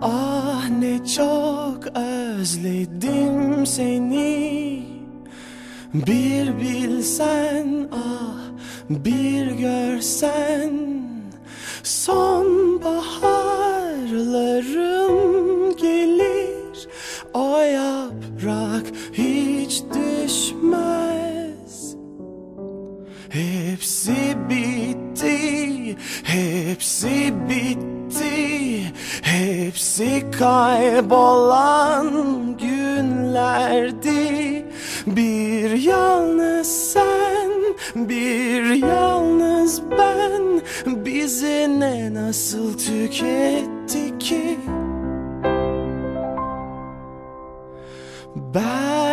Ah ne çok özledim seni. Bir bilsen ah bir görsen. Sonbaharları Hepsi bitti, hepsi bitti Hepsi kaybolan günlerdi. Bir yalnız sen, bir yalnız ben Bizi ne nasıl tüketti ki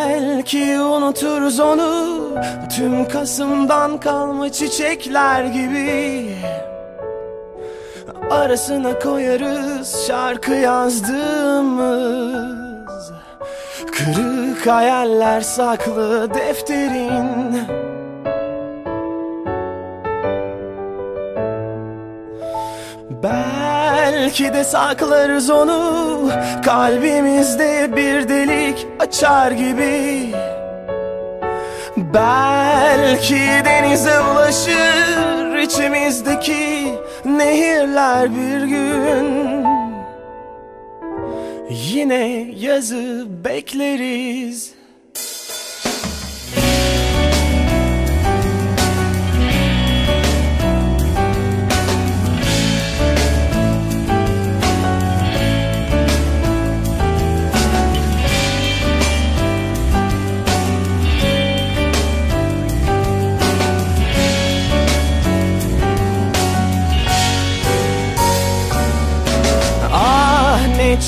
Belki unuturuz onu Tüm Kasım'dan kalma çiçekler gibi. Arasına koyarız şarkı yazdığımız. Kırık hayaller saklı defterin. Belki de saklarız onu. Kalbimizde bir delik açar gibi. Belki denize ulaşır içimizdeki nehirler bir gün. Yine yazı bekleriz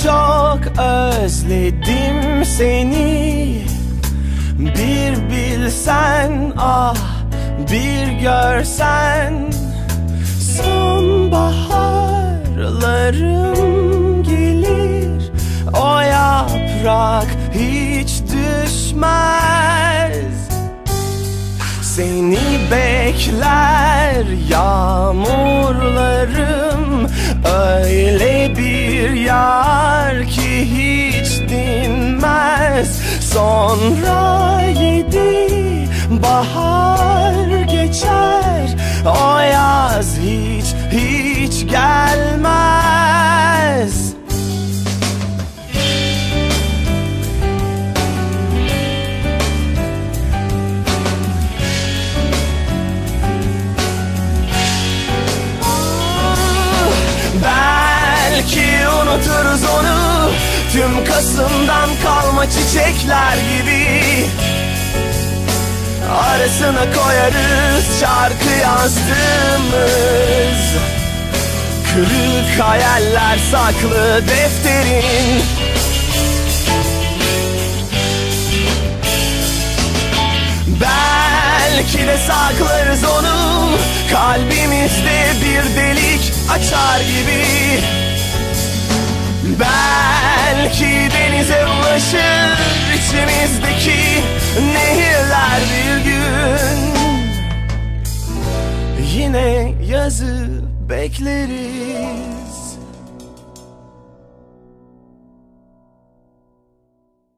çok özledim seni. Bir bilsen ah bir görsen. Sonbaharlarım gelir O yaprak hiç düşmez. Seni bekler yağmurlarım Öyle bir yar Sonra yedi bahar geçer. O yaz hiç hiç gelmez. Belki unuturuz onu Tüm Kasım'dan kalma çiçekler gibi. Arasına koyarız şarkı yazdığımız. Kırık hayaller saklı defterin. Belki de saklarız onu. Kalbimizde bir delik açar gibi. Belki içimizdeki nehirler bir gün. Yine yazı bekleriz